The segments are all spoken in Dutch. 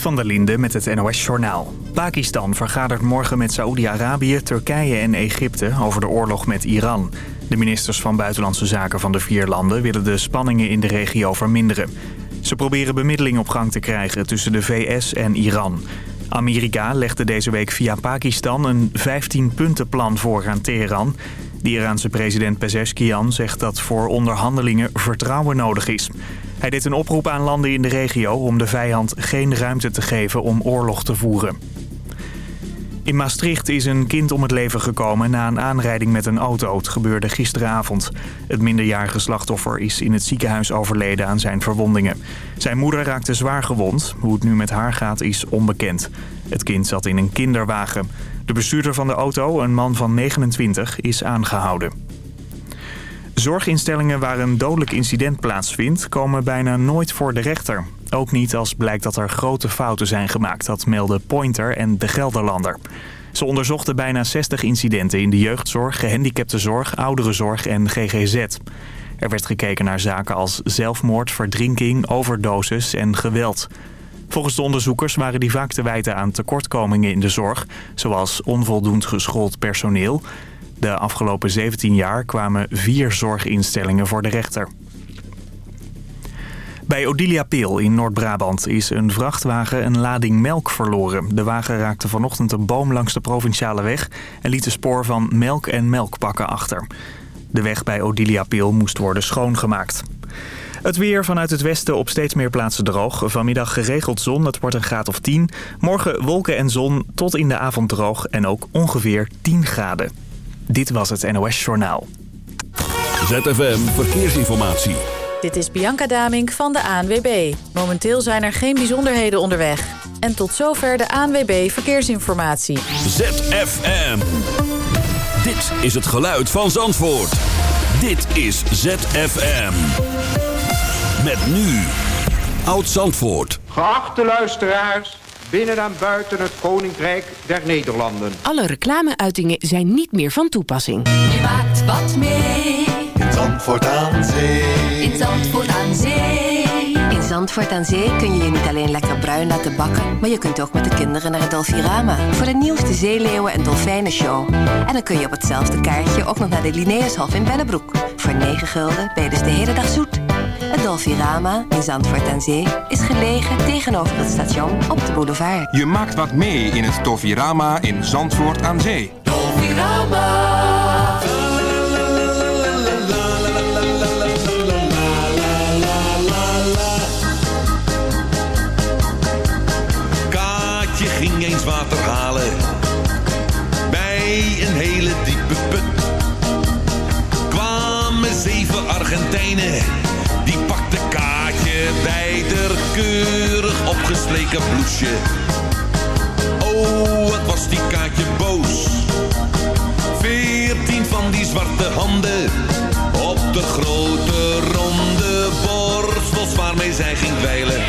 Van der Linde met het NOS-journaal. Pakistan vergadert morgen met Saoedi-Arabië, Turkije en Egypte over de oorlog met Iran. De ministers van Buitenlandse Zaken van de vier landen willen de spanningen in de regio verminderen. Ze proberen bemiddeling op gang te krijgen tussen de VS en Iran. Amerika legde deze week via Pakistan een 15-puntenplan voor aan Teheran. De Iraanse president Pezeshkian zegt dat voor onderhandelingen vertrouwen nodig is. Hij deed een oproep aan landen in de regio om de vijand geen ruimte te geven om oorlog te voeren. In Maastricht is een kind om het leven gekomen na een aanrijding met een auto. Het gebeurde gisteravond. Het minderjarige slachtoffer is in het ziekenhuis overleden aan zijn verwondingen. Zijn moeder raakte zwaar gewond. Hoe het nu met haar gaat is onbekend. Het kind zat in een kinderwagen. De bestuurder van de auto, een man van 29, is aangehouden. Zorginstellingen waar een dodelijk incident plaatsvindt... komen bijna nooit voor de rechter. Ook niet als blijkt dat er grote fouten zijn gemaakt. Dat melden Pointer en De Gelderlander. Ze onderzochten bijna 60 incidenten in de jeugdzorg, gehandicaptenzorg, ouderenzorg en GGZ. Er werd gekeken naar zaken als zelfmoord, verdrinking, overdosis en geweld. Volgens de onderzoekers waren die vaak te wijten aan tekortkomingen in de zorg... zoals onvoldoend geschoold personeel... De afgelopen 17 jaar kwamen vier zorginstellingen voor de rechter. Bij Odilia Peel in Noord-Brabant is een vrachtwagen een lading melk verloren. De wagen raakte vanochtend een boom langs de provinciale weg... en liet een spoor van melk en melkpakken achter. De weg bij Odilia Peel moest worden schoongemaakt. Het weer vanuit het westen op steeds meer plaatsen droog. Vanmiddag geregeld zon, het wordt een graad of 10. Morgen wolken en zon, tot in de avond droog en ook ongeveer 10 graden. Dit was het NOS Journaal. ZFM Verkeersinformatie. Dit is Bianca Damink van de ANWB. Momenteel zijn er geen bijzonderheden onderweg. En tot zover de ANWB Verkeersinformatie. ZFM. Dit is het geluid van Zandvoort. Dit is ZFM. Met nu. Oud Zandvoort. Geachte luisteraars binnen en buiten het Koninkrijk der Nederlanden. Alle reclameuitingen zijn niet meer van toepassing. Je maakt wat mee. In Zandvoort aan Zee. In Zandvoort aan Zee. In Zandvoort aan Zee kun je je niet alleen lekker bruin laten bakken... maar je kunt ook met de kinderen naar het Dolfirama... voor de nieuwste zeeleeuwen- en dolfijnenshow. En dan kun je op hetzelfde kaartje ook nog naar de Linnaeushof in Bennebroek. Voor 9 gulden ben je dus de hele dag zoet. Het Dolfirama in Zandvoort aan Zee is gelegen tegenover het station op de boulevard. Je maakt wat mee in het Dolfirama in Zandvoort aan Zee. Dolfirama. Kaatje ging eens water halen bij een hele diepe put. Kwamen zeven Argentijnen, keurig opgestreken bloesje. Oh, wat was die Kaatje boos. Veertien van die zwarte handen op de grote ronde borstels waarmee zij ging dweilen.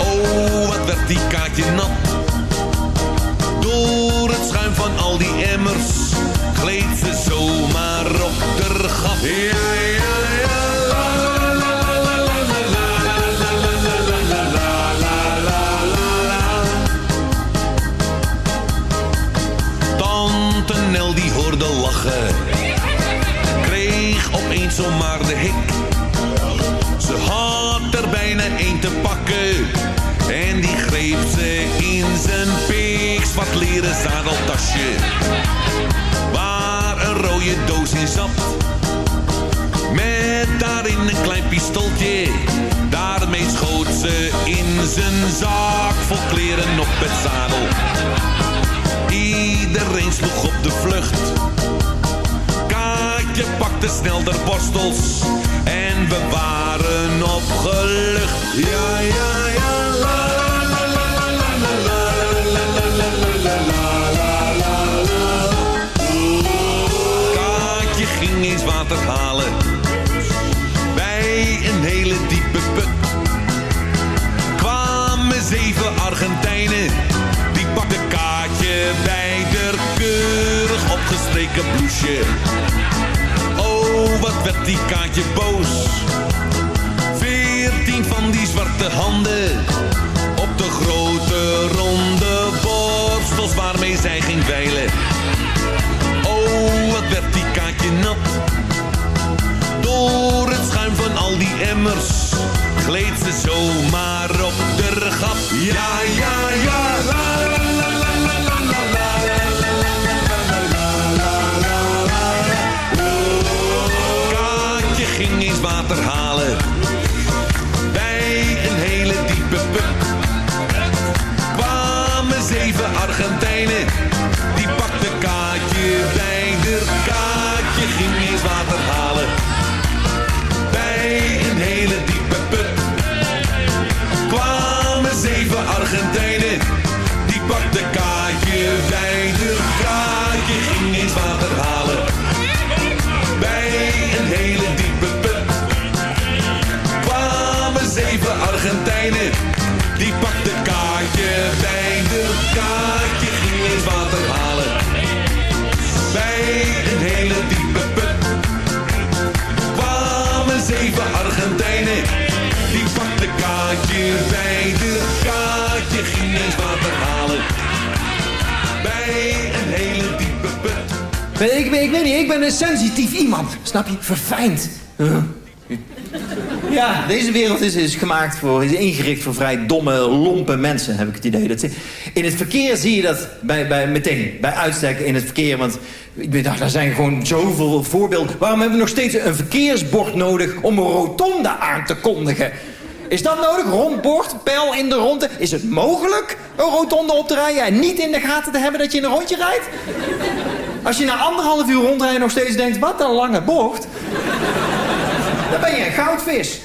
Oh, wat werd die kaartje nat. Door het schuim van al die emmers gleed ze zomaar op de gat. Opeens zomaar de hik. Ze had er bijna één te pakken. En die greep ze in zijn piks wat leren zadeltasje. Waar een rode doos in zat. Met daarin een klein pistooltje. Daarmee schoot ze in zijn zak vol kleren op het zadel. Iedereen sloeg op de vlucht. Kaatje pakte snel de borstels en we waren opgelucht. Ja, ja, ja, la, la, la, la, la, la, la, ging eens water halen bij een hele diepe put. Kwamen zeven Argentijnen, die pakte Kaatje bij de keurig opgestreken bloesje wat werd die kaartje boos. Veertien van die zwarte handen op de grote ronde borstels waarmee zij ging veilen. Oh, wat werd die kaartje nat. Door het schuim van al die emmers gleed ze zomaar op de gat. Ja, ja, ja, ja. Water halen bij een hele diepe put. Kwamen zeven Argentijnen, die pakte Kaatje bij de Kaatje ging eens water halen Een hele diepe put. Ik, ik, ik weet niet, ik ben een sensitief iemand. Snap je? Verfijnd. Huh? Ja, deze wereld is, is gemaakt voor, is ingericht voor vrij domme, lompe mensen, heb ik het idee. Dat ze, in het verkeer zie je dat bij, bij, meteen, bij uitstek in het verkeer. Want ik weet, daar zijn gewoon zoveel voorbeelden. Waarom hebben we nog steeds een verkeersbord nodig om een rotonde aan te kondigen? Is dat nodig? Rondbord, pijl in de ronde. Is het mogelijk een rotonde op te rijden en niet in de gaten te hebben dat je in een rondje rijdt? Als je na anderhalf uur rondrijden nog steeds denkt, wat een lange bocht. Dan ben je een goudvis.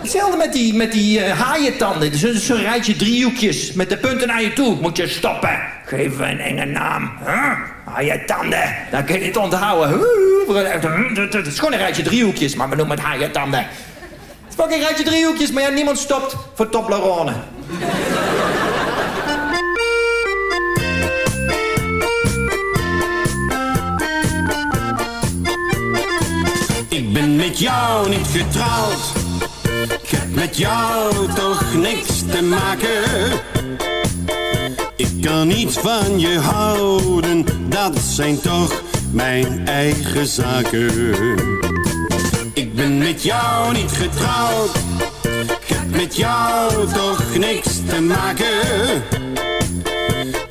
Hetzelfde met die, met die eh, haaientanden. Zo'n zo rijtje driehoekjes met de punten naar je toe. Moet je stoppen. Geef een enge naam. Huh? Haaientanden. Dan kun je het onthouden. Het is gewoon een rijtje driehoekjes, maar we noemen het haaientanden. Fucking rijtje driehoekjes, maar ja, niemand stopt voor Toblerone. Ik ben met jou niet getrouwd. Ik heb met jou toch niks te maken. Ik kan niet van je houden, dat zijn toch mijn eigen zaken. Ik ben met jou niet getrouwd. Ik heb met jou toch niks te maken.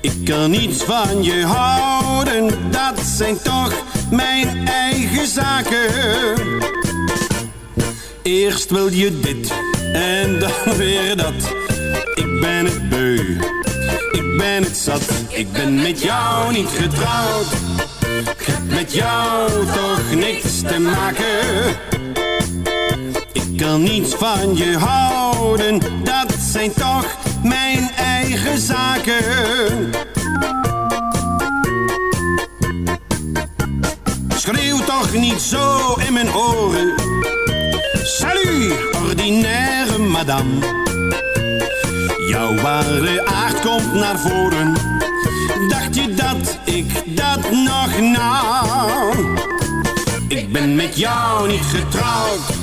Ik kan niet van je houden, dat zijn toch mijn eigen zaken. Eerst wil je dit en dan weer dat. Ik ben het beu, ik ben het zat. Ik ben met jou niet getrouwd. Ik heb met jou toch niks te maken. Kan niet van je houden, dat zijn toch mijn eigen zaken. Schreeuw toch niet zo in mijn oren. Salut, ordinaire madame. Jouw ware aard komt naar voren. Dacht je dat ik dat nog nou? Ik ben met jou niet getrouwd.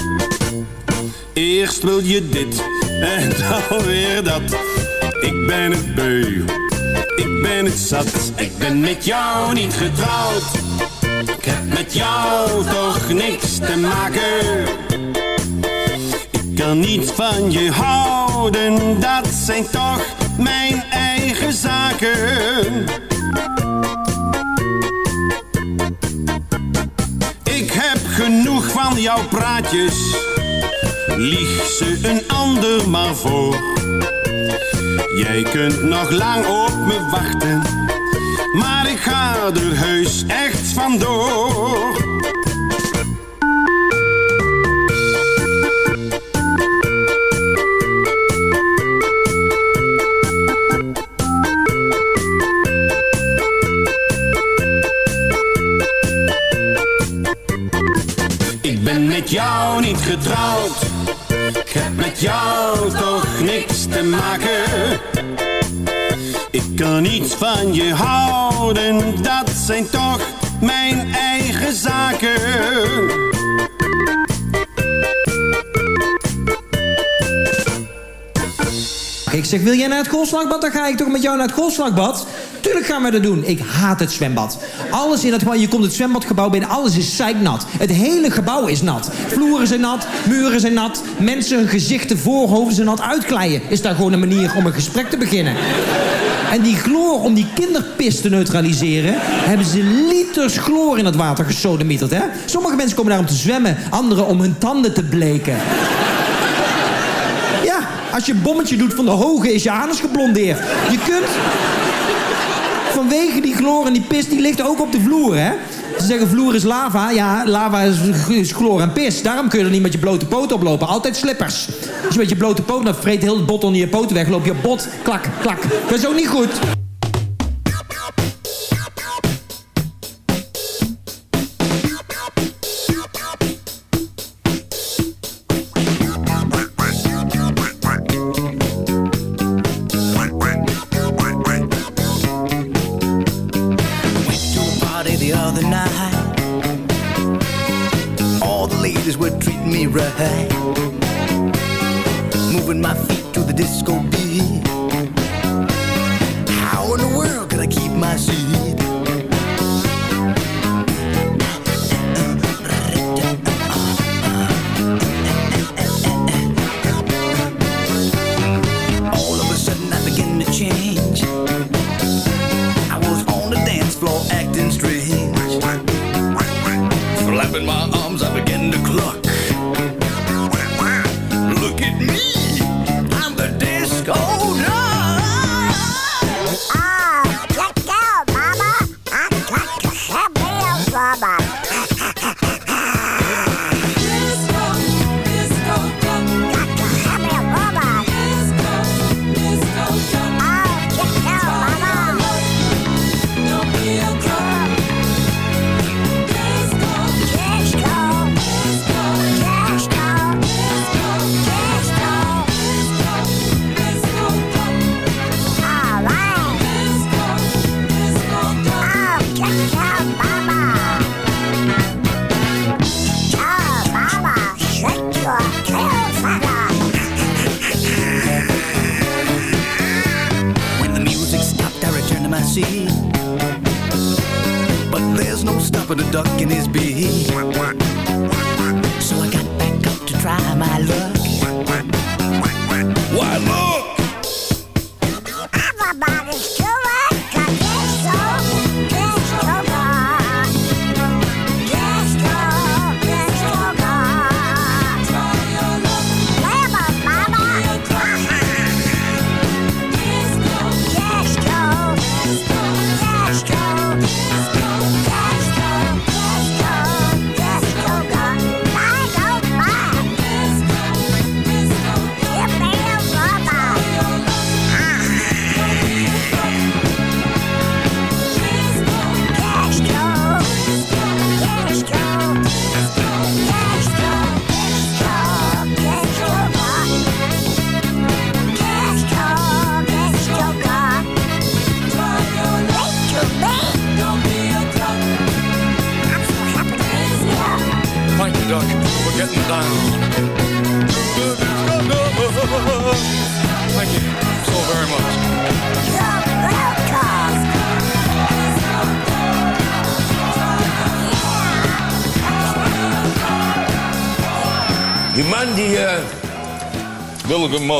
Eerst wil je dit en dan weer dat. Ik ben het beu, ik ben het zat. Ik ben met jou niet getrouwd. Ik heb met jou toch niks te maken. Ik kan niet van je houden, dat zijn toch mijn eigen zaken. Ik heb genoeg van jouw praatjes. Lieg ze een ander maar voor. Jij kunt nog lang op me wachten, maar ik ga er heus echt vandoor. Je houden, dat zijn toch mijn eigen zaken. Ik zeg, wil jij naar het golfslagbad? Dan ga ik toch met jou naar het golfslagbad? Tuurlijk gaan we dat doen. Ik haat het zwembad. Alles in het je komt het zwembadgebouw binnen, alles is zeiknat. Het hele gebouw is nat. Vloeren zijn nat, muren zijn nat, mensen hun gezichten, voorhoofden zijn nat. Uitkleien is daar gewoon een manier om een gesprek te beginnen. En die chloor, om die kinderpis te neutraliseren... hebben ze liters chloor in het water gesodemieterd, hè? Sommige mensen komen daar om te zwemmen, anderen om hun tanden te bleken. Ja, als je een bommetje doet van de hoge is je anus geblondeerd. Je kunt... Vanwege die chloor en die pis, die ligt ook op de vloer, hè? Ze zeggen vloer is lava. Ja, lava is, is chloor en pis. Daarom kun je er niet met je blote poot oplopen. Altijd slippers. Als je met je blote poot dan vreet heel het bot onder je poten weg. loop je bot, klak, klak. Dat is ook niet goed.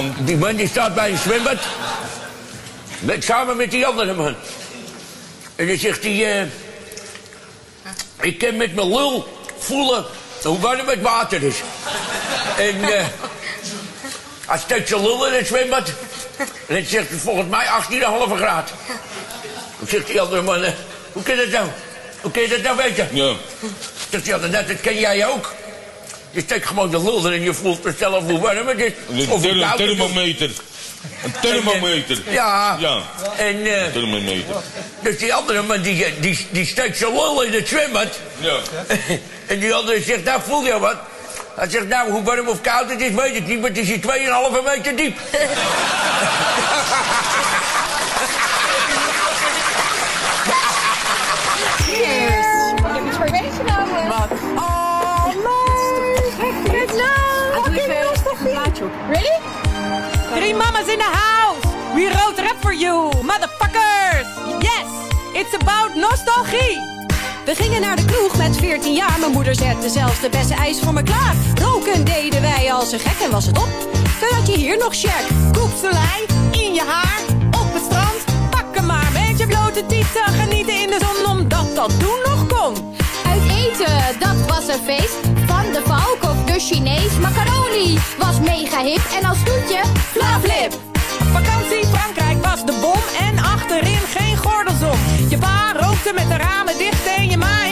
Man? Die man die staat bij een zwembad. Met, samen met die andere man. En dan zegt hij... eh ik kan met mijn lul voelen hoe warm het water is. en eh hij steekt zijn lul in het zwembad. En dan zegt hij volgens mij 18,5 graden. Dan zegt die andere man... eh, hoe kan dat nou? Hoe kan je dat nou weten? Ja. Zegt die andere, dat, dat ken jij ook. Je steekt gewoon de lul erin en je voelt vanzelf hoe warm het is. Een Of thermometer. Een thermometer. Ja. Ja. En eh, Een thermometer. dus die andere man die, die, die steekt zijn lul in het zwembad. Ja. en die andere zegt, nou voel je wat? Hij zegt, nou, hoe warm of koud het is, weet ik niet, maar het is hier 2,5 meter diep. Mamas in the house! We wrote rap for you, motherfuckers! Yes! It's about nostalgie! We gingen naar de kroeg met 14 jaar. Mijn moeder zette zelfs de beste ijs voor me klaar. Roken deden wij als een gek en was het op. Dan had je hier nog Sjerk. Koepselij in je haar, op het strand. Pak hem maar met je blote tieten. Genieten in de zon omdat dat toen nog kon. Uit eten, dat was een feest. Van de valk of de Chinees. Macaroni was mega hip. En als toetje, flavlip. Vakantie Frankrijk was de bom en achterin geen gordelsom. Je pa rookte met de ramen dicht en je ma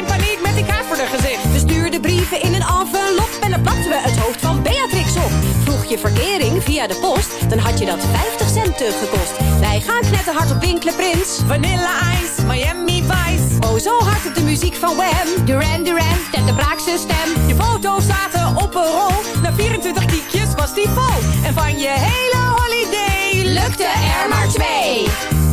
Vroeg je verkering via de post, dan had je dat 50 cent gekost. Wij gaan knetterhard op winkelen Prins. Vanilla Ice, Miami Vice. Oh, zo hard op de muziek van Wham. Duran Duran, Ted de Braakse stem. Je foto's zaten op een rol, na 24 kiekjes was die vol. En van je hele holiday lukte er maar twee.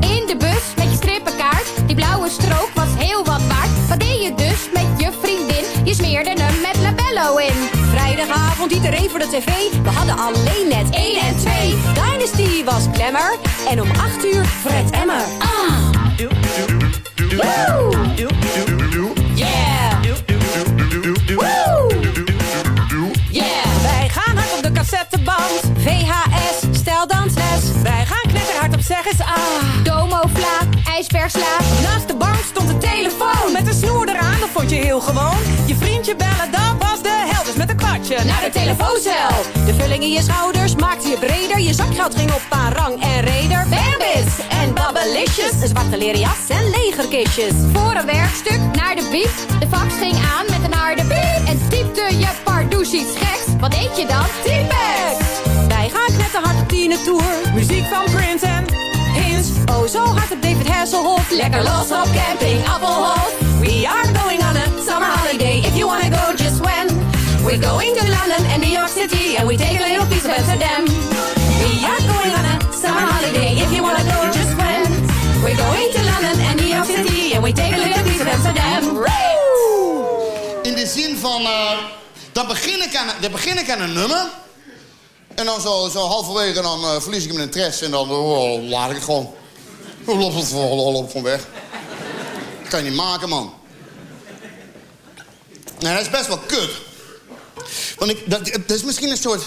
In de bus met je strippenkaart, die blauwe strook was heel wat waard. Wat deed je dus met je vriendin? Je smeerde hem met labello in. Vrijdagavond iedereen voor de tv, we hadden alleen net 1 en 2. Dynasty was Glamour en om 8 uur Fred Emmer. Ah. Woo! Yeah! Woo! Yeah! Wij gaan hard op de cassetteband. VHS, steldansles. Wij gaan knetterhard op zeg eens ah. Domo-vla, ijsbergslaap. Naast de bank stond de telefoon. Met een snoer eraan, dat vond je heel gewoon. Je vriendje bellen, dat was de hel. De telefooncel. De vulling in je schouders maakte je breder. Je zakgeld ging op aan rang en reder. Bambits en babbelicious. Een zwarte leren jas en legerkistjes. Voor een werkstuk naar de biep. De fax ging aan met een harde piep. En typte je pardoes iets geks. Wat deed je dan? Teambags. Wij gaan knetterhard op Tine Tour. Muziek van Prince en Hinge. Oh, zo hard op David Hasselhoff. Lekker los op camping Appelhof. We are going on a summer holiday. If you wanna go. We're going to London and New York City. And we take a little piece of Amsterdam. We are going on a summer holiday. If you wanna go, just when. We're going to London and New York City. And we take a little piece of Amsterdam. In de zin van... Uh, dan, begin ik aan, dan begin ik aan een nummer... En dan zo, zo halverwege dan uh, verlies ik mijn interesse en dan oh, laat ik het gewoon. Dan loopt het loop gewoon weg. Dat kan je niet maken, man. Nee, dat is best wel kut. Want ik, dat, dat is misschien een soort,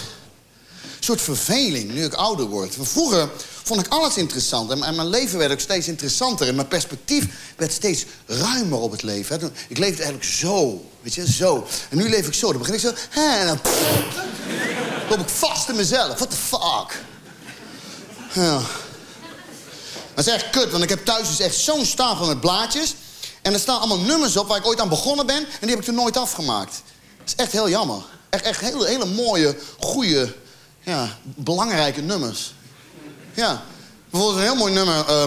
soort verveling nu ik ouder word. Vroeger vond ik alles interessant. En, mijn leven werd ook steeds interessanter. En mijn perspectief werd steeds ruimer op het leven. Ik leefde eigenlijk zo. Weet je, zo. En nu leef ik zo. Dan begin ik zo... Hè, en dan loop ik vast in mezelf. What the fuck? Ja. Dat is echt kut, want ik heb thuis dus echt zo'n stapel met blaadjes. En er staan allemaal nummers op waar ik ooit aan begonnen ben. En die heb ik toen nooit afgemaakt. Is echt heel jammer. Echt, echt hele, hele mooie, goede, ja, belangrijke nummers. Ja. Bijvoorbeeld een heel mooi nummer. Uh,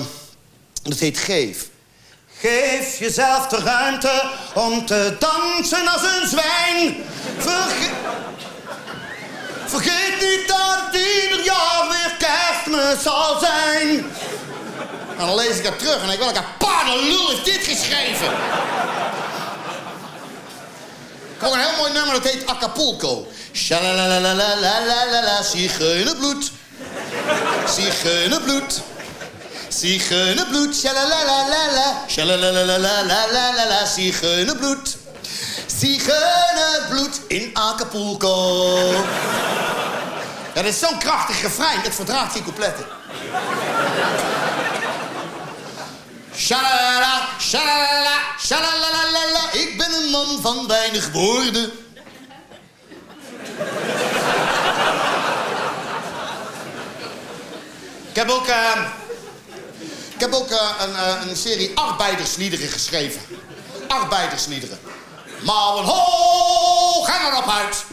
dat heet Geef. Geef jezelf de ruimte om te dansen als een zwijn. Verge Vergeet niet dat ieder jaar weer kerstmis zal zijn. En dan lees ik dat terug en denk ik, welke paardenlul heeft dit geschreven? had een heel mooi nummer, dat heet Acapulco. Shalalalalala, zigeunerbloed. Zigeunerbloed. Zigeunerbloed, bloed, Shalalalalala, zigeunerbloed. bloed. in Acapulco. Dat is zo'n krachtig refrein, dat verdraagt die coupletten. Shalalala, shalalala, shalalalala. Ik ben een man van weinig woorden. Ik heb ook, uh, ik heb ook uh, een, uh, een serie arbeidersliederen geschreven. Arbeidersliederen. Mouwen hoog en erop uit.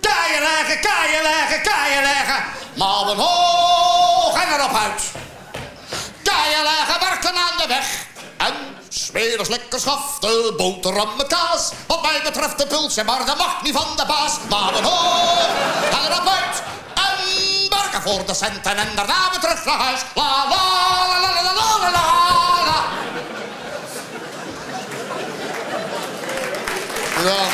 Kaaien leggen, kaaien leggen, kaaien leggen. Mouwen hoog en erop uit. Ja, je lagen werken aan de weg. En smeren lekker schaften, boterhammen, kaas. Wat mij betreft de pultje, maar dat mag niet van de baas. Maar een hoor, en rapport, en barken voor de centen. En daarna weer terug naar huis. La, la, la, la, la, la, la, la. Ja.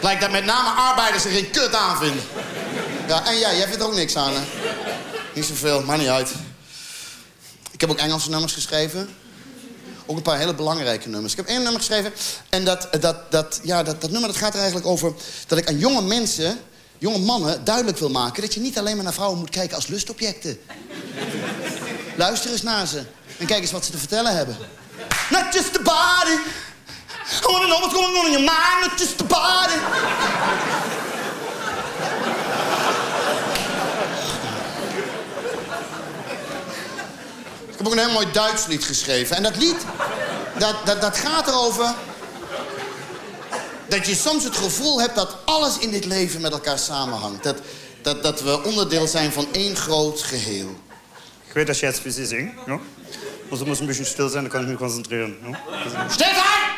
Lijkt dat met name arbeiders er geen kut aan vinden. Ja, en jij, jij vindt er ook niks aan, hè? Niet zoveel, maar niet uit. Ik heb ook Engelse nummers geschreven. Ook een paar hele belangrijke nummers. Ik heb één nummer geschreven en dat, dat, dat, ja, dat, dat nummer dat gaat er eigenlijk over... dat ik aan jonge mensen, jonge mannen, duidelijk wil maken... dat je niet alleen maar naar vrouwen moet kijken als lustobjecten. Luister eens naar ze en kijk eens wat ze te vertellen hebben. Not just the body. I wanna know what's going on in your mind, not just the body. Heb ook een heel mooi Duits lied geschreven. En dat lied, dat, dat, dat gaat erover... dat je soms het gevoel hebt dat alles in dit leven met elkaar samenhangt. Dat, dat, dat we onderdeel zijn van één groot geheel. Ich will das jetzt wie Sie singen. Ja? Also muss ein bisschen still sein, dann kann ich mich konzentrieren. Ja? Still sein!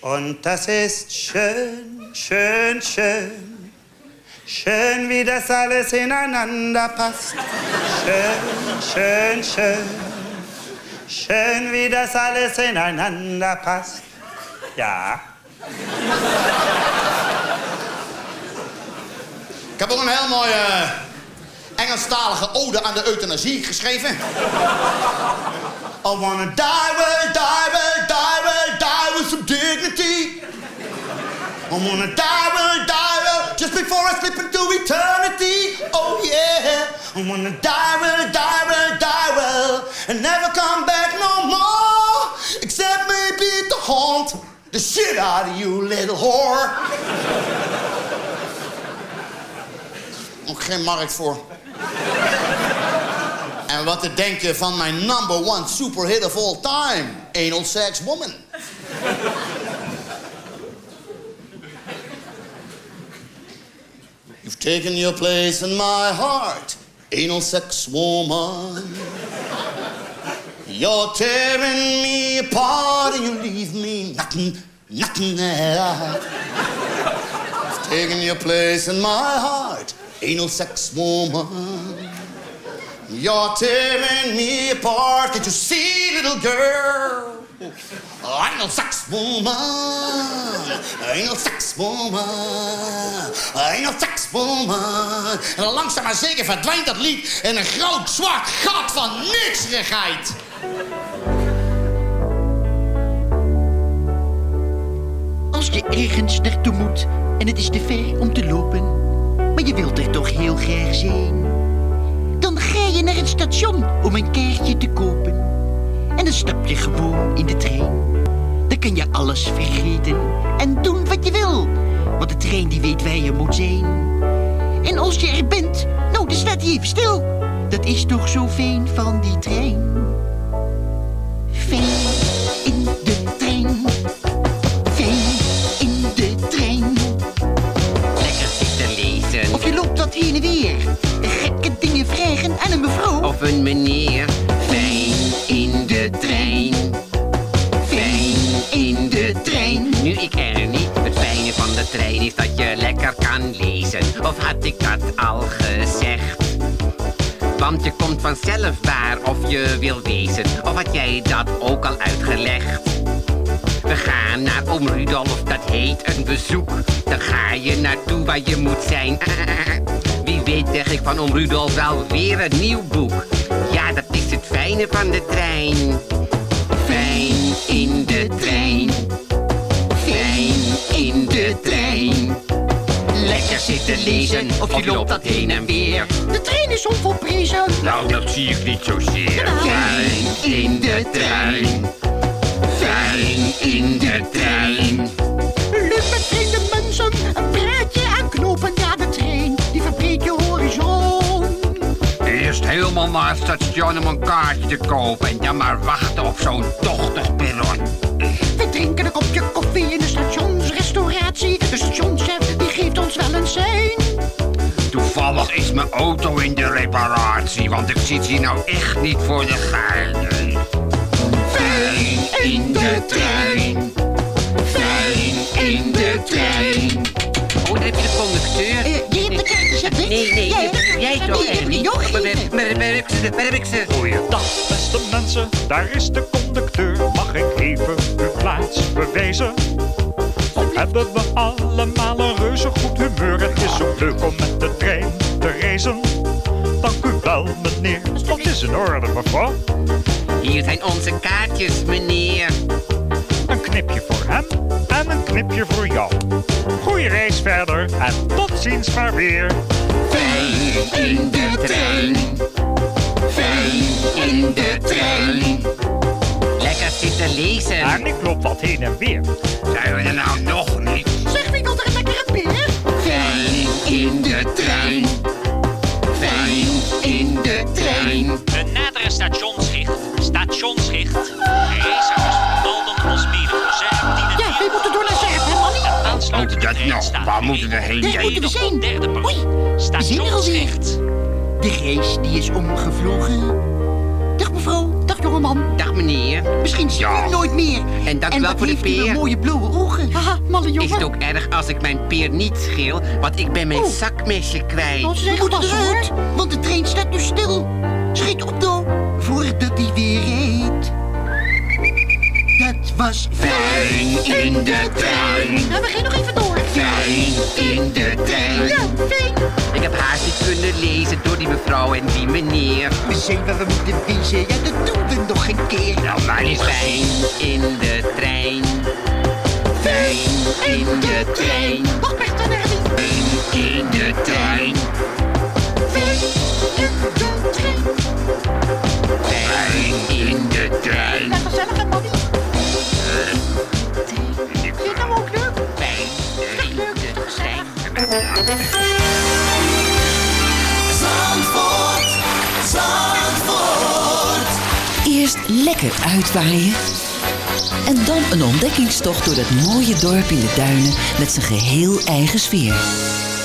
Und das ist schön, schön, schön. Schön, wie das alles ineinander passt. Schön, schön, schön. Schön, wie das alles ineinander passt. Ja. Ik heb ook een heel mooie eh, Engelstalige ode aan de euthanasie geschreven. I wanna die, well, die, well, die, well, die with some dignity. I wanna die, well, die, just before I slip into eternity. Oh yeah. I wanna die, well, die, well, die, well, and never come back no more. Except maybe to haunt the shit out of you, little whore. Ook geen markt voor. En wat te denken van mijn number one superhit of all time, Anal Sex Woman. You've taken your place in my heart, anal sex woman. You're tearing me apart and you leave me nothing, nothing there. You've taken your place in my heart, anal sex woman. You're tearing me apart. Can't you see, little girl? Sex woman. Sex woman. Sex woman. En langzaam maar zeker verdwijnt dat lied in een groot zwart gat van niksrigheid. Als je ergens naartoe moet en het is te ver om te lopen, maar je wilt er toch heel graag zijn, dan ga je naar het station om een kaartje te kopen. En dan stap je gewoon in de trein. Dan kan je alles vergeten en doen wat je wil, want de trein die weet waar je moet zijn. En als je er bent, nou dan staat hij even stil. Dat is toch zo fijn van die trein. Fijn in de trein. Fijn in de trein. Lekker zitten lezen. Of je loopt wat heen en weer. Gekke dingen vragen aan een mevrouw. Of een meneer. De trein is dat je lekker kan lezen. Of had ik dat al gezegd? Want je komt vanzelf waar of je wil wezen. Of had jij dat ook al uitgelegd? We gaan naar oom Rudolf, dat heet een bezoek. Dan ga je naartoe waar je moet zijn. Wie weet zeg ik van oom Rudolf wel weer een nieuw boek. Ja, dat is het fijne van de trein. Fijn in de trein. De trein. Lekker zitten lezen of je loopt dat heen en weer. De trein is onvolprezen. Nou, dat zie ik niet zozeer. Fijn in de trein. Fijn in de trein. Helemaal naar het station om een kaartje te kopen en dan maar wachten op zo'n tochtig perron. We drinken een kopje koffie in de stationsrestauratie. De stationschef, die geeft ons wel een sein. auto in de reparatie, want ik zit hier nou echt niet voor de geinen. Fijn in de trein. Fijn in de trein. Oh, heb je de conducteur. Nee, nee, Jij jij, toch Nee, echt niet? waar- heb ik ze? Waar heb ik ze? Goeiedag, beste mensen, daar is de conducteur. Mag ik even uw plaats bewijzen? Dan hebben we allemaal een reuze goed humeur. Het is ook leuk om met de trein te reizen. Dank u wel, meneer. Dat is in orde, mevrouw. Hier zijn onze kaartjes, meneer. Een knipje voor hem en een knipje voor jou. Goeie reis verder en tot ziens maar weer. Fijn in de trein. Fijn in de trein. Lekker zitten lezen. En ik loop wat heen en weer. Zijn we er nou nog niet? Zeg, wie wil er een lekkere peer? Fijn in de trein. Fijn in de trein. Een nadere stationsricht. Stationsricht. Dat nou. Waar moeten we heen? Daar moeten we zijn. Oei, we zijn er alweer. De reis die is omgevlogen. Dag mevrouw, dag jongeman. Dag meneer. Misschien we u nooit meer. En dank en wel voor de peer. een mooie blauwe ogen. Haha, malle jongen. Is het ook erg als ik mijn peer niet schil? Want ik ben mijn zakmesje kwijt. Oh, ze zijn goed eruit, want de trein staat nu stil. Schiet op nou, voordat hij weer reed. Dat was Fijn in de trein. Nou, we gaan nog even door. Fijn in de trein. Ja, fijn. Ik heb haast niet kunnen lezen door die mevrouw en die meneer. We zijn waar we moeten wezen, ja, dat doen we nog een keer. Nou, maar is fijn in de trein. Fijn in de trein. Wacht, weg dan, Erwin. Fijn in de trein. Fijn in de trein. Fijn in de trein. Nou, gezellig? Vind je het ook leuk? In de trein. Zandvoort, Zandvoort. Eerst lekker uitwaaien. En dan een ontdekkingstocht door dat mooie dorp in de duinen met zijn geheel eigen sfeer.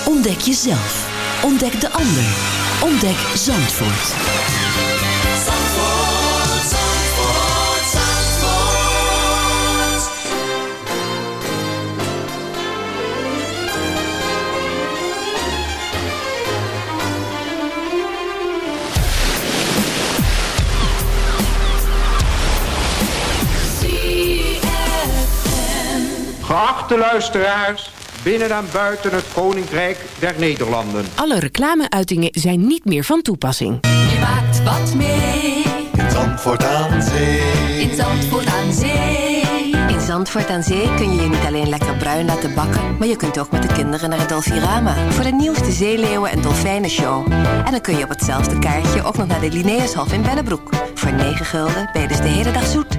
Ontdek jezelf. Ontdek de ander. Ontdek Zandvoort. Zandvoort, Geachte luisteraars, binnen en buiten het Koninkrijk der Nederlanden. Alle reclameuitingen zijn niet meer van toepassing. Je maakt wat mee. In Zandvoort aan zee. In Zandvoort aan zee. In Zandvoort aan Zee kun je je niet alleen lekker bruin laten bakken... maar je kunt ook met de kinderen naar het Dolfirama... voor de nieuwste zeeleeuwen- en dolfijnenshow. En dan kun je op hetzelfde kaartje ook nog naar de Linnaeushof in Bellebroek. Voor 9 gulden ben je dus de hele dag zoet.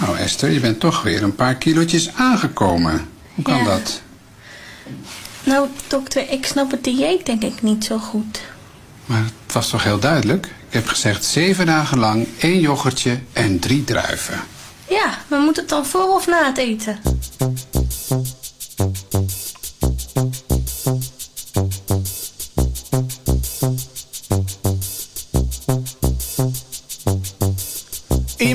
Nou Esther, je bent toch weer een paar kilootjes aangekomen. Hoe kan Ja. dat? Nou, dokter, ik snap het dieet denk ik niet zo goed. Maar het was toch heel duidelijk? Ik heb gezegd zeven dagen lang één yoghurtje en drie druiven. Ja, maar moet het dan voor of na het eten?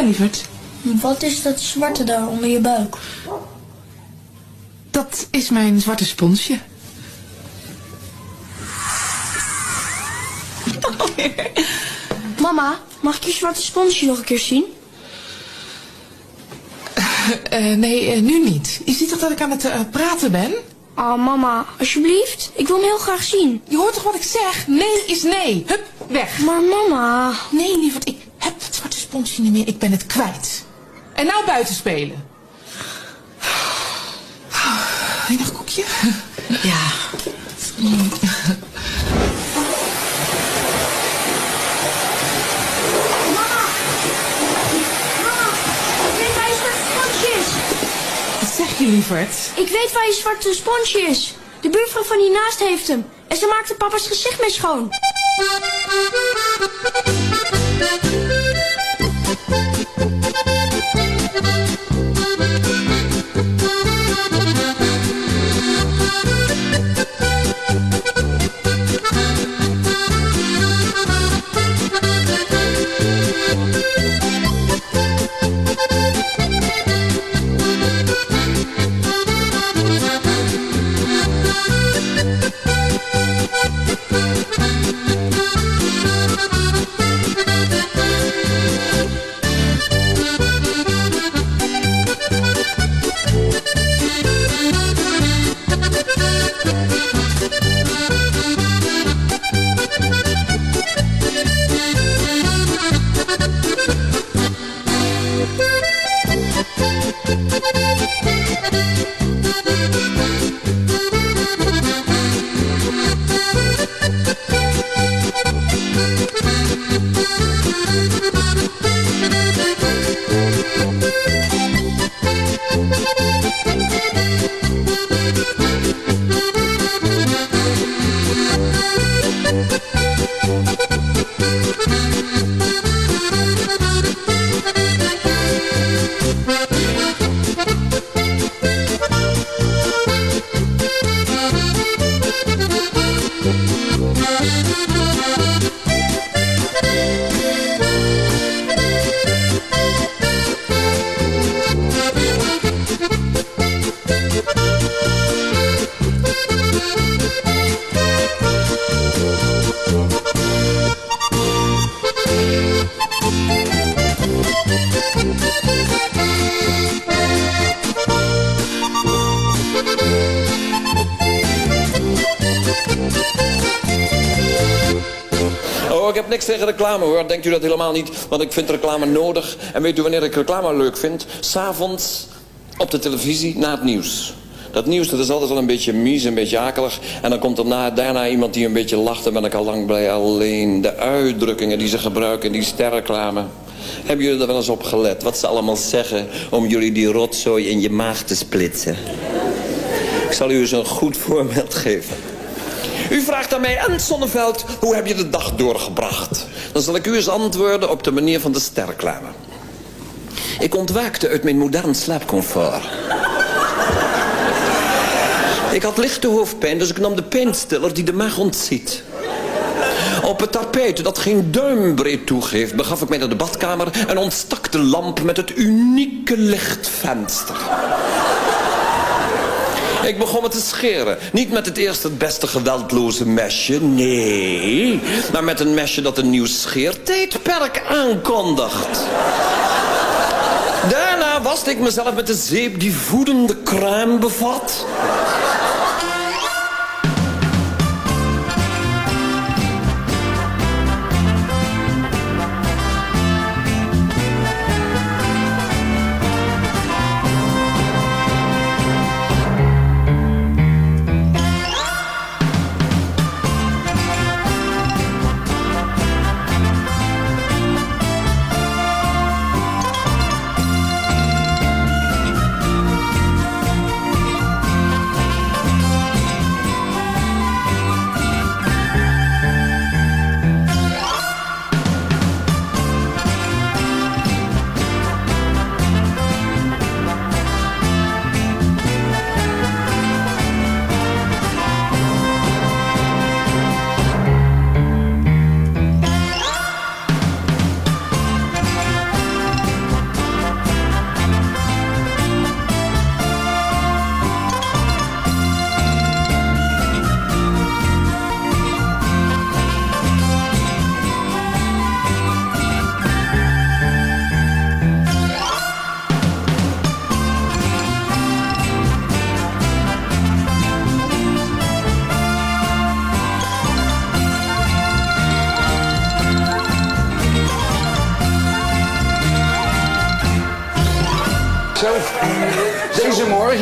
Lieverd? Wat is dat zwarte daar onder je buik? Dat is mijn zwarte sponsje. Mama, mag ik je zwarte sponsje nog een keer zien? Eh, nee, eh, nu niet. Je ziet toch dat ik aan het eh, praten ben? Oh, mama, alsjeblieft. Ik wil hem heel graag zien. Je hoort toch wat ik zeg? Nee is nee. Hup, weg. Maar mama... Nee, lieverd, ik sponsje niet meer. Ik ben het kwijt. En nou buiten spelen. Wil je nog een koekje? Ja. Ik weet waar je zwarte sponsje is. Wat zeg je, lieverd? Ik weet waar je zwarte sponsje is. De buurvrouw van hiernaast heeft hem. En ze maakte papa's gezicht mee schoon. Thank you. Reclame hoor. Denkt u dat helemaal niet, want ik vind reclame nodig. En weet u wanneer ik reclame leuk vind? S'avonds op de televisie na het nieuws. Dat nieuws dat is altijd wel een beetje mies, een beetje akelig. En dan komt er na, daarna iemand die een beetje lacht. Dan ben ik al lang blij alleen. De uitdrukkingen die ze gebruiken die sterreclame. Hebben jullie er wel eens op gelet? Wat ze allemaal zeggen om jullie die rotzooi in je maag te splitsen? Ik zal u eens een goed voorbeeld geven. U vraagt aan mij, en Sonneveld, hoe heb je de dag doorgebracht? Dan zal ik u eens antwoorden op de manier van de sterreclame. Ik ontwaakte uit mijn modern slaapcomfort. Ik had lichte hoofdpijn, dus ik nam de pijnstiller die de maag ontziet. Op het tapijt dat geen duimbreed toegeeft... begaf ik mij naar de badkamer en ontstak de lamp met het unieke lichtvenster. Ik begon me te scheren. Niet met het eerste het beste geweldloze mesje, nee. Maar met een mesje dat een nieuw scheertijdperk aankondigt. Daarna waste ik mezelf met de zeep die voedende crème bevat.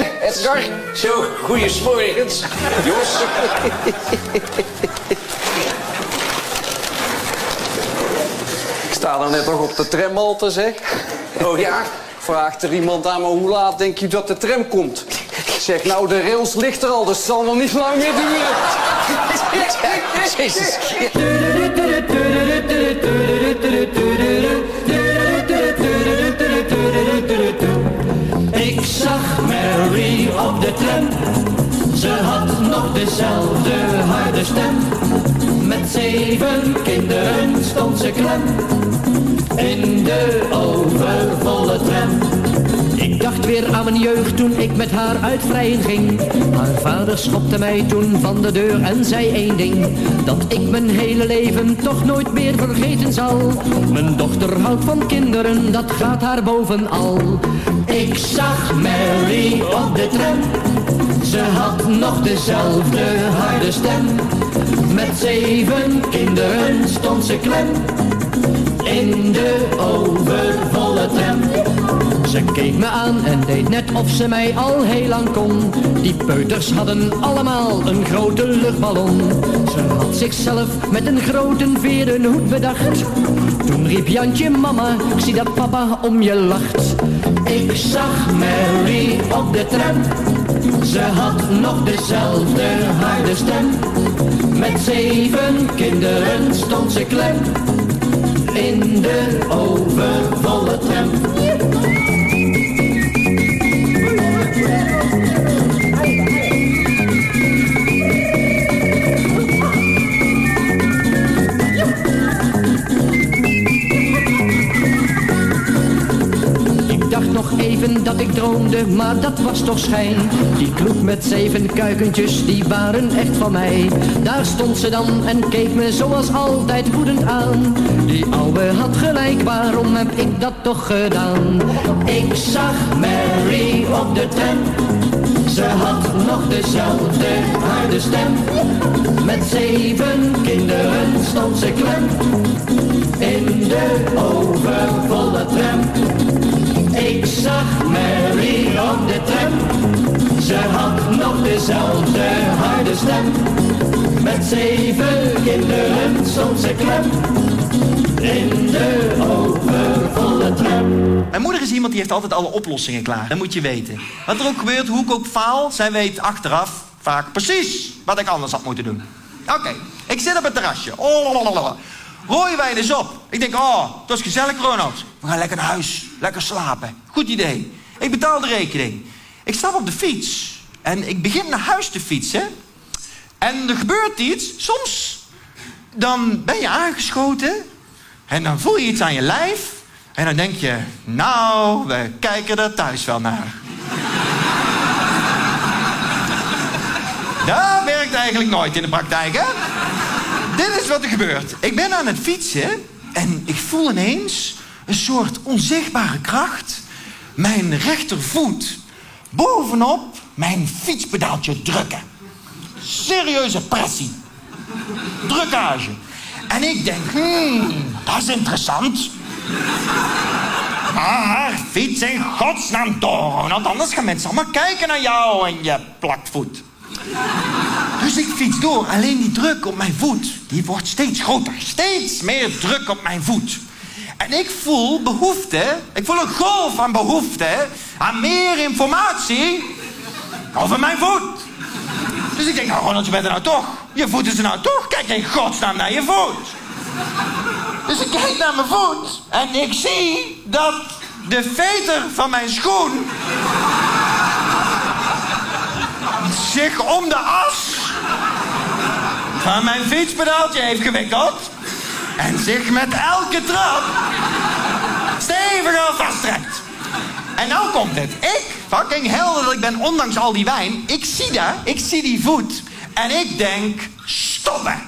Edgar. Zo, goeiemorgens. Jos. Ik sta er net nog op de tramhalte, zeg. Oh ja, vraagt er iemand aan me hoe laat denk je dat de tram komt? Ik zeg, nou, de rails ligt er al, dus het zal nog niet lang meer duren. Jezus. de. Ze had nog dezelfde harde stem. Met zeven kinderen stond ze klem. In de overvolle tram. Ik dacht weer aan mijn jeugd toen ik met haar uit vrijen ging. Haar vader schopte mij toen van de deur en zei één ding. Dat ik mijn hele leven toch nooit meer vergeten zal. Mijn dochter houdt van kinderen, dat gaat haar bovenal. Ik zag Mary op de tram. Ze had nog dezelfde harde stem. Met zeven kinderen stond ze klem. In de overvolle tram. Ze keek me aan en deed net of ze mij al heel lang kon. Die peuters hadden allemaal een grote luchtballon. Ze had zichzelf met een grote veren hoed bedacht. Toen riep Jantje, mama, ik zie dat papa om je lacht. Ik zag Mary op de tram. Ze had nog dezelfde harde stem. Met zeven kinderen stond ze klem. In de overvolle tram. Maar dat was toch schijn. Die kloek met zeven kuikentjes, die waren echt van mij. Daar stond ze dan en keek me zoals altijd woedend aan. Die ouwe had gelijk, waarom heb ik dat toch gedaan? Ik zag Mary op de tram. Ze had nog dezelfde harde stem. Met zeven kinderen stond ze klem. In de overvolle tram. Zag Mary op de tram. Ze had nog dezelfde harde stem. Met zeven kinderen stond ze klem. In de overvolle tram. Mijn moeder is iemand die heeft altijd alle oplossingen klaar. Dat moet je weten. Wat er ook gebeurt, hoe ik ook faal, zij weet achteraf vaak precies wat ik anders had moeten doen. Oké, ik zit op het terrasje. Oh, wij dus op. Ik denk, oh, dat is gezellig, Ronald. We gaan lekker naar huis. Lekker slapen. Goed idee. Ik betaal de rekening. Ik stap op de fiets. En ik begin naar huis te fietsen. En er gebeurt iets. Soms dan ben je aangeschoten. En dan voel je iets aan je lijf. En dan denk je, nou, we kijken er thuis wel naar. Dat werkt eigenlijk nooit in de praktijk, hè? Dit is wat er gebeurt. Ik ben aan het fietsen en ik voel ineens een soort onzichtbare kracht mijn rechtervoet bovenop mijn fietspedaaltje drukken. Serieuze pressie. Drukage. En ik denk, hmm, dat is interessant. Maar fiets in godsnaam door, want anders gaan mensen allemaal kijken naar jou en je plakvoet. Dus ik fiets door, alleen die druk op mijn voet, die wordt steeds groter. Steeds meer druk op mijn voet. En ik voel behoefte, ik voel een golf aan behoefte aan meer informatie over mijn voet. Dus ik denk, nou Ronald, je bent er nou toch. Je voet is er nou toch. Kijk in godsnaam naar je voet. Dus ik kijk naar mijn voet en ik zie dat de veter van mijn schoen zich om de as van mijn fietspedaaltje heeft gewikkeld en zich met elke trap steviger vasttrekt. En nou komt het. Ik, fucking helder dat ik ben, ondanks al die wijn, ik zie dat, ik zie die voet en ik denk, stoppen.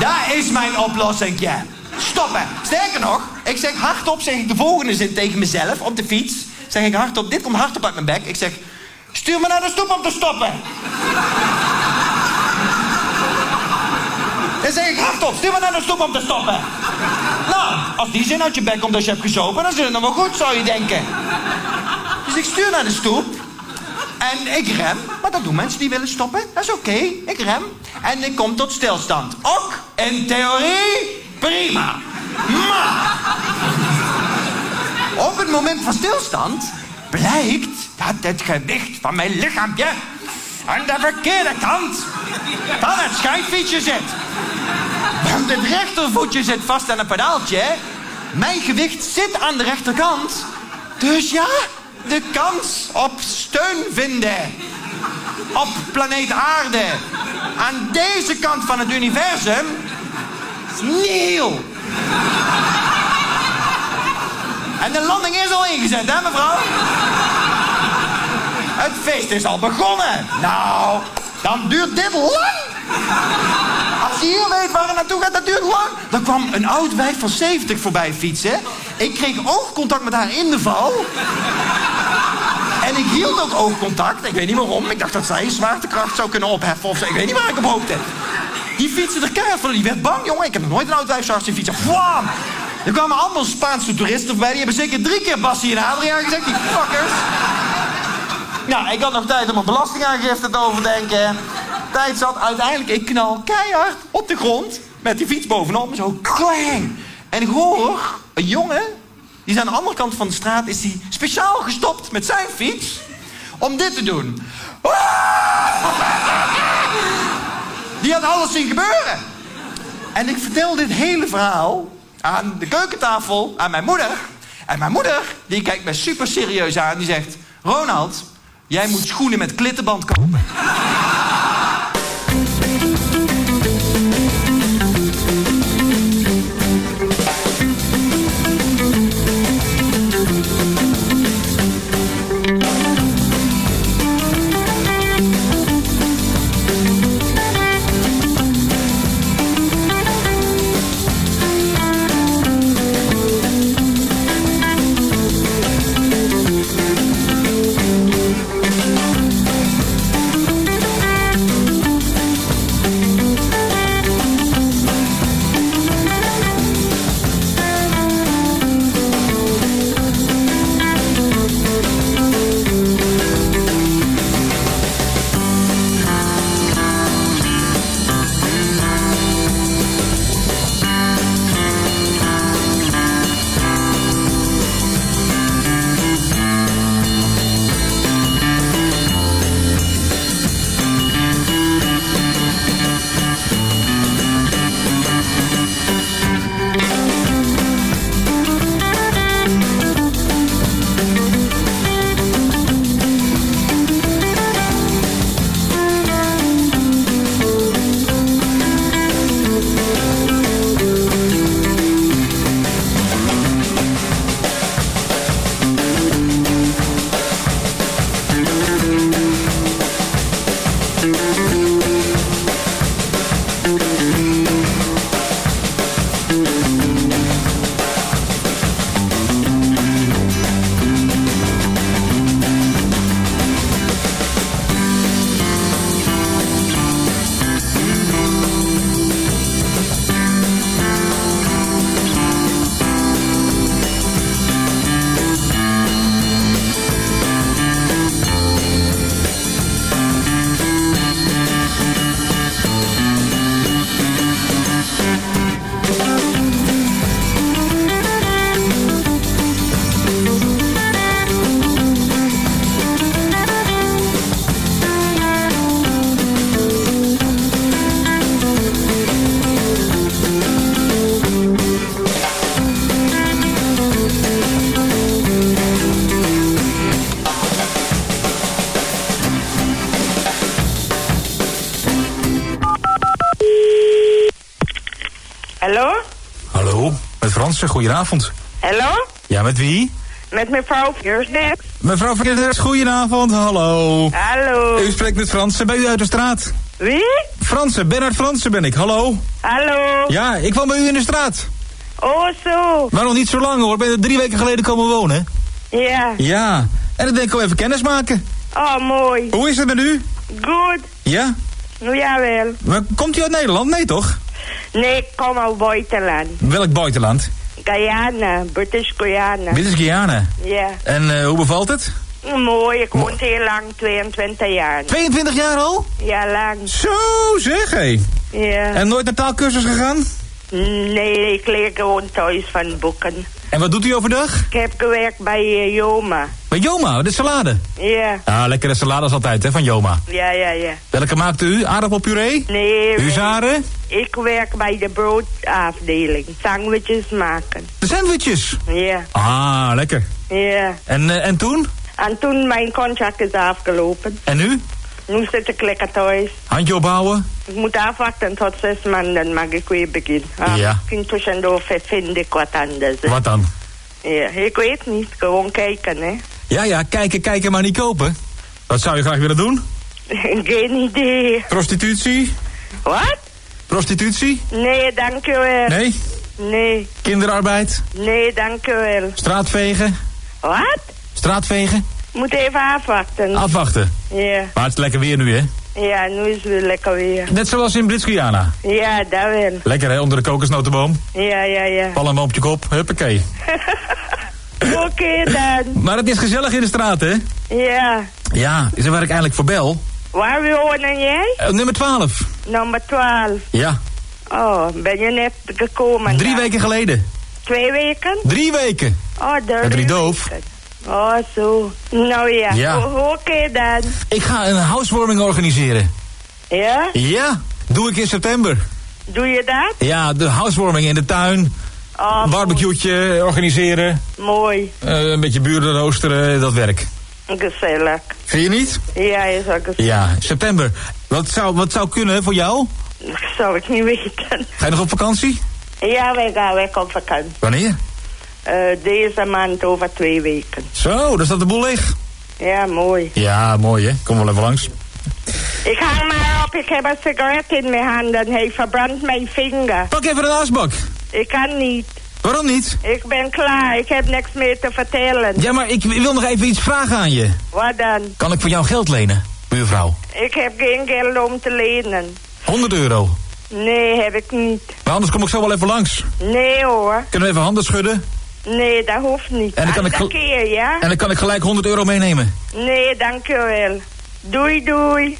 Daar is mijn oplossing, ja. Stoppen. Sterker nog, ik zeg hardop zeg ik de volgende zin tegen mezelf op de fiets. Zeg ik hardop, dit komt hardop uit mijn bek. Ik zeg, stuur me naar de stoep om te stoppen. Dan zeg ik hardop, stuur me naar de stoep om te stoppen. Nou, als die zin uit je bek komt als je hebt gezopen, dan zit het nog wel goed, zou je denken. Dus ik stuur naar de stoep. En ik rem, maar dat doen mensen die willen stoppen. Dat is oké, ik rem. En ik kom tot stilstand. Ook in theorie prima. Maar op het moment van stilstand blijkt dat het gewicht van mijn lichaampje aan de verkeerde kant van het schijnfietsje zit. Want het rechtervoetje zit vast aan een pedaaltje. Mijn gewicht zit aan de rechterkant. Dus ja, de kans op steun vinden. Op planeet Aarde. Aan deze kant van het universum. is nihil. En de landing is al ingezet, hè mevrouw? Het feest is al begonnen. Nou, dan duurt dit lang. Als je hier weet waar het naartoe gaat, dat duurt lang. Er kwam een oud wijf van 70 voorbij fietsen. Ik kreeg oogcontact met haar in de val. En ik hield ook oogcontact. Ik weet niet waarom. Ik dacht dat zij zwaartekracht zou kunnen opheffen of zo. Ik weet niet waar ik op hoopte. Die fietste er keihard van. Die werd bang, jongen. Ik heb nog nooit een oud wijf zo hard zien fietsen. Vlaam! Er kwamen allemaal Spaanse toeristen voorbij. Die hebben zeker drie keer Bassie en Adriaan gezegd. Die fuckers. Nou, ik had nog tijd om mijn belastingaangifte te overdenken. Tijd zat uiteindelijk, ik knal keihard op de grond. Met die fiets bovenop, zo klang. En ik hoor een jongen, die is aan de andere kant van de straat, is die speciaal gestopt met zijn fiets. Om dit te doen. Die had alles zien gebeuren. En ik vertel dit hele verhaal aan de keukentafel, aan mijn moeder. En mijn moeder, die kijkt me super serieus aan. Die zegt, Ronald, jij moet schoenen met klittenband kopen. Hallo? Hallo, met Fransen, goedenavond. Hallo? Ja, met wie? Met mevrouw Viersnet. Mevrouw Verkeerders, goedenavond, hallo. Hallo. U spreekt met Fransen, ben u uit de straat? Wie? Fransen, Bernard Fransen ben ik, hallo. Hallo. Ja, ik kwam bij u in de straat. Oh, zo. Maar nog niet zo lang hoor, ben er drie weken geleden komen wonen. Ja. Ja, en dan denk ik wel even kennis maken. Oh, mooi. Hoe is het met u? Goed. Ja? Nou, jawel. Maar komt u uit Nederland? Nee toch? Nee, ik kom uit buitenland. Welk buitenland? Guyana, British Guyana. Dit is Guyana. Ja. En eh, hoe bevalt het? Mooi, ik woon heel lang, 22 jaar. 22 jaar al? Ja, lang. Zo zeg, hé. Ja. En nooit naar taalkursus gegaan? Nee, ik leer gewoon thuis van boeken. En wat doet u overdag? Ik heb gewerkt bij eh, Joma. Bij Joma, de salade. Ja, Ah, lekkere salade als altijd, hè, van Joma. ja, ja, ja. Welke maakte u? Aardappelpuree? Nee, Huzaren? ik werk bij de broodafdeling. Sandwiches maken. De sandwiches? Ja, Ah, lekker. ja. En, eh, en toen? En toen mijn contract is afgelopen. En nu? Nu zit ik lekker thuis. Handje opbouwen? Ik moet afwachten tot zes maanden mag ik weer beginnen. Ah, Ja. Misschien tussendoor vind ik wat anders. hè. Wat dan? Ja, ik weet niet. Gewoon kijken, hè. Ja, ja, kijken, kijken, maar niet kopen. Wat zou je graag willen doen? Geen idee. Prostitutie? Wat? Prostitutie? Nee, dank u wel. Nee? Nee, Kinderarbeid? nee, dank u wel. Straatvegen? Wat? Straatvegen? Moet even afwachten. Afwachten. Ja, Maar het is lekker weer nu, hè? ja, nu is het weer lekker weer. Net zoals in Brits-Guyana. Ja, dat wel. Lekker, hè? Onder de kokosnotenboom. Ja, ja, ja. Palmboom op je kop. Huppakee. Oké dan. Maar het is gezellig in de straat, hè? Ja. Ja, is er waar ik eigenlijk voor bel? Waar wonen jij? Eh, nummer 12. Nummer 12. Ja, Oh, ben je net gekomen? drie dan? weken geleden. Twee weken? Drie weken. Oh, drie drie doof. weken. Oh, zo. Nou ja. Oké dan. Ik ga een housewarming organiseren. Ja? Ja, doe ik in september. Doe je dat? Ja, de housewarming in de tuin. Oh, Een barbecue'tje organiseren. mooi. eh, een beetje buren roosteren, dat werk. Gezellig. Vind je niet? Ja, is ook gezellig. Ja, september. Wat zou, wat zou kunnen voor jou? Dat zou ik niet weten. Ga je nog op vakantie? Ja, wij gaan weg op vakantie. Wanneer? Eh, deze maand over twee weken. Zo, daar staat de boel leeg. Ja, mooi. Ja, mooi hè. Kom wel even langs. Ik hang maar op, ik heb een sigaret in mijn handen. Hij verbrandt mijn vinger. Pak even een asbak. Ik kan niet. Waarom niet? Ik ben klaar, ik heb niks meer te vertellen. Ja, maar ik wil nog even iets vragen aan je. Wat dan? Kan ik voor jou geld lenen, buurvrouw? Ik heb geen geld om te lenen. 100 euro. Nee, heb ik niet. Maar anders kom ik zo wel even langs. Nee hoor. Kunnen we even handen schudden? Nee, dat hoeft niet. En dan kan ik keer, ja? En dan kan ik gelijk 100 euro meenemen. Nee, dank u wel. Doei, doei.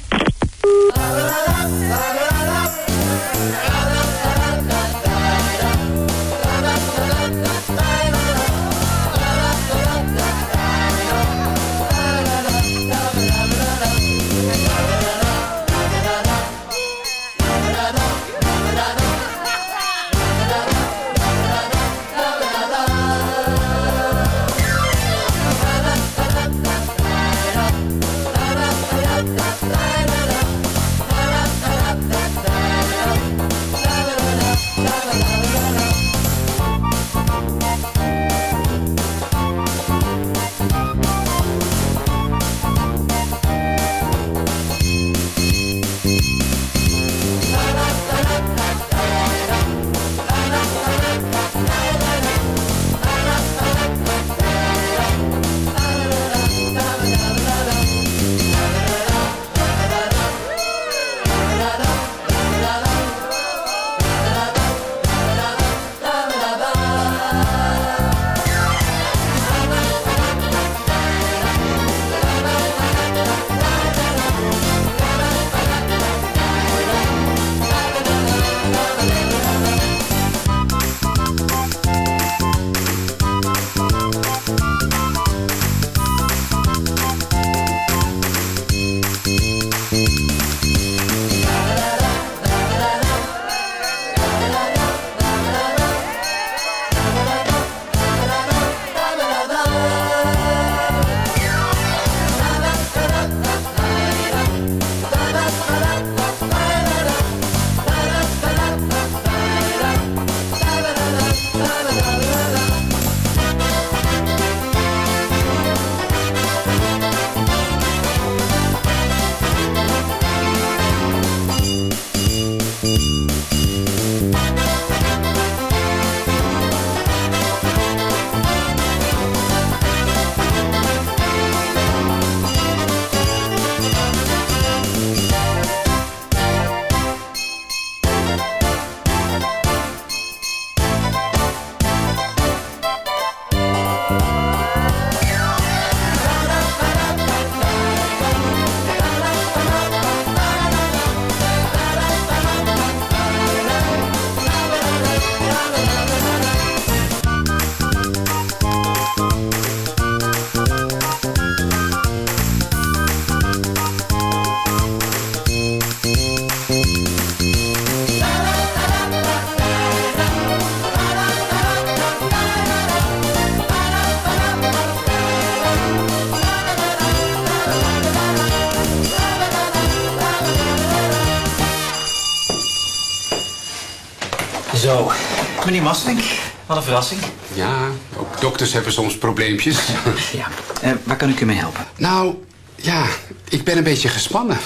Mastink, wat een verrassing. Ja, ook dokters hebben soms probleempjes. Ja, eh, waar kan ik u mee helpen? Nou, ja, ik ben een beetje gespannen.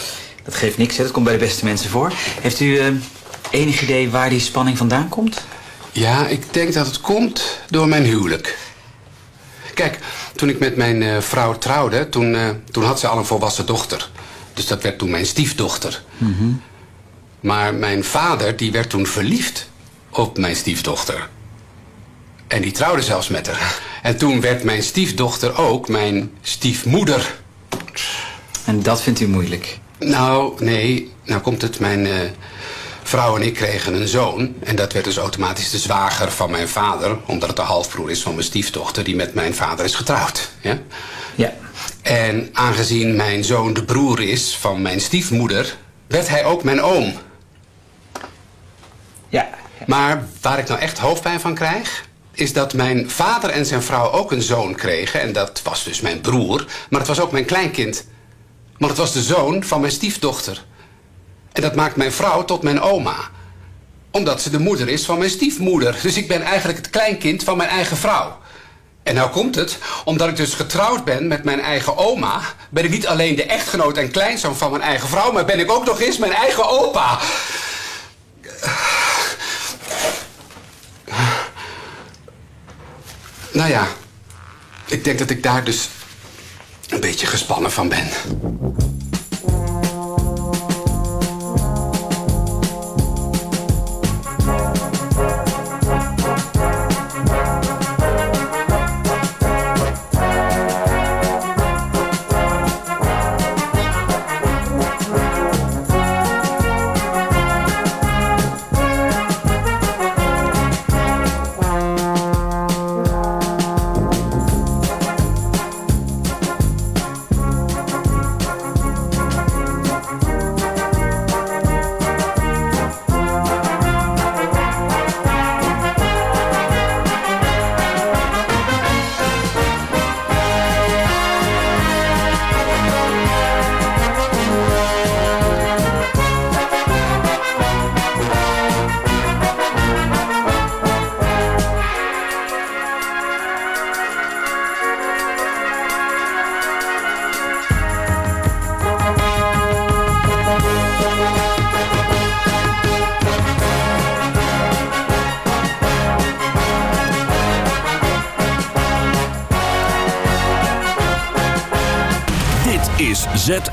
Dat geeft niks, hè? dat komt bij de beste mensen voor. Heeft u eh, enig idee waar die spanning vandaan komt? Ja, ik denk dat het komt door mijn huwelijk. Kijk, toen ik met mijn eh, vrouw trouwde, toen, toen had ze al een volwassen dochter. Dus dat werd toen mijn stiefdochter. Maar mijn vader, die werd toen verliefd op mijn stiefdochter. En die trouwde zelfs met haar. En toen werd mijn stiefdochter ook mijn stiefmoeder. En dat vindt u moeilijk? Nou, nee. Nou komt het, mijn eh, vrouw en ik kregen een zoon. En dat werd dus automatisch de zwager van mijn vader. Omdat het de halfbroer is van mijn stiefdochter die met mijn vader is getrouwd. Ja? Ja. En aangezien mijn zoon de broer is van mijn stiefmoeder, werd hij ook mijn oom. Ja. Maar waar ik nou echt hoofdpijn van krijg, is dat mijn vader en zijn vrouw ook een zoon kregen. En dat was dus mijn broer, maar het was ook mijn kleinkind. Want het was de zoon van mijn stiefdochter. En dat maakt mijn vrouw tot mijn oma. Omdat ze de moeder is van mijn stiefmoeder. Dus ik ben eigenlijk het kleinkind van mijn eigen vrouw. En nou komt het, omdat ik dus getrouwd ben met mijn eigen oma... ben ik niet alleen de echtgenoot en kleinzoon van mijn eigen vrouw... maar ben ik ook nog eens mijn eigen opa. Nou ja, ik denk dat ik daar dus een beetje gespannen van ben.